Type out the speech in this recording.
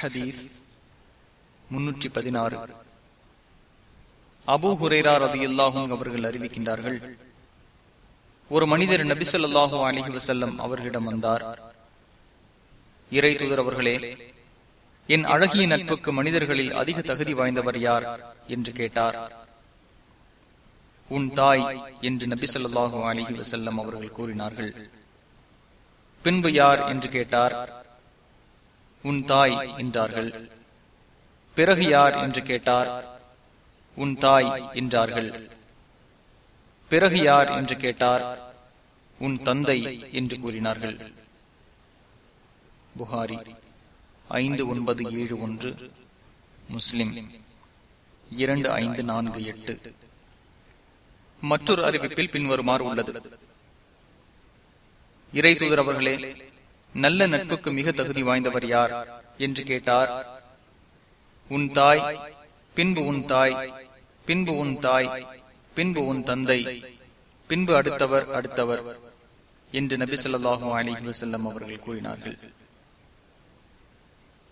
ஹதீஸ் முன்னூற்றி பதினாறு. அபு ஹுரேரா ரதி அல்லாஹும் அவர்கள் அறிவிக்கின்றார்கள் ஒரு மனிதர் நபிசல்லாஹு அலிஹி வசல்லம் அவர்களிடம் வந்தார். இறை தூதர் அவர்களே என் அழகிய நட்புக்கு மனிதர்களில் அதிக தகுதி வாய்ந்தவர் யார் என்று கேட்டார். உன் தாய் என்று நபிசல்லாஹு அலிஹி வசல்லம் அவர்கள் கூறினார்கள். பின்பு யார் என்று கேட்டார். உன் தாய் என்றார்கள். பிறகு யார் என்று கேட்டார். உன் தாய் என்றார்கள். பிறகு யார் என்று கேட்டார். உன் தந்தை என்று கூறினார்கள். புகாரி ஐந்து ஒன்பது ஏழு ஒன்று. முஸ்லிம் இரண்டு ஐந்து நான்கு எட்டு. மற்றொரு அறிவிப்பில் பின்வருமாறு உள்ளது. இறை தூதரவர்களே நல்ல நட்புக்கு மிக தகுதி வாய்ந்தவர் யார்? என்று கேட்டார். உன் தாய் பின்பு உன் தாய் பின்பு உன் தாய் பின்பு உன் தந்தை பின்பு அடுத்தவர் அடுத்தவர் என்று நபி சொல்லாஹு அலிஹசல்லம் அவர்கள் கூறினார்கள்.